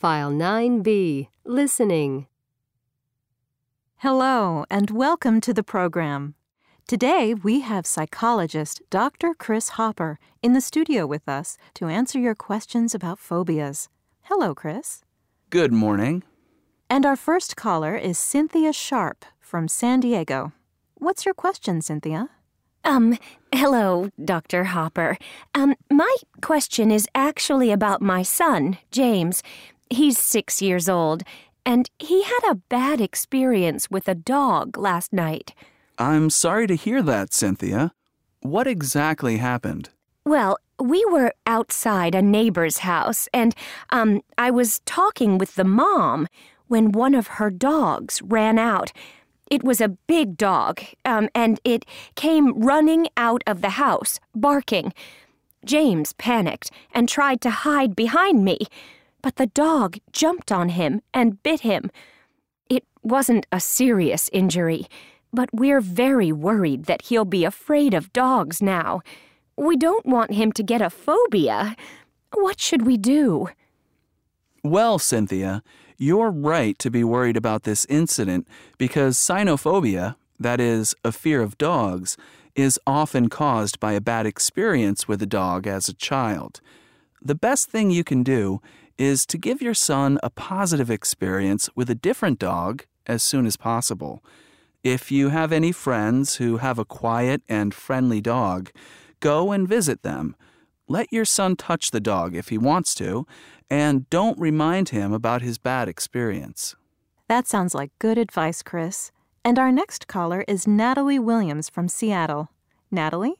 File 9B Listening. Hello, and welcome to the program. Today, we have psychologist Dr. Chris Hopper in the studio with us to answer your questions about phobias. Hello, Chris. Good morning. And our first caller is Cynthia Sharp from San Diego. What's your question, Cynthia? Um, hello, Dr. Hopper. Um, my question is actually about my son, James. He's six years old, and he had a bad experience with a dog last night. I'm sorry to hear that, Cynthia. What exactly happened? Well, we were outside a neighbor's house, and, um, I was talking with the mom when one of her dogs ran out. It was a big dog, um, and it came running out of the house, barking. James panicked and tried to hide behind me, but the dog jumped on him and bit him. It wasn't a serious injury, but we're very worried that he'll be afraid of dogs now. We don't want him to get a phobia. What should we do? Well, Cynthia, you're right to be worried about this incident because cynophobia, that is, a fear of dogs, is often caused by a bad experience with a dog as a child. The best thing you can do is to give your son a positive experience with a different dog as soon as possible. If you have any friends who have a quiet and friendly dog, go and visit them. Let your son touch the dog if he wants to, and don't remind him about his bad experience. That sounds like good advice, Chris. And our next caller is Natalie Williams from Seattle. Natalie?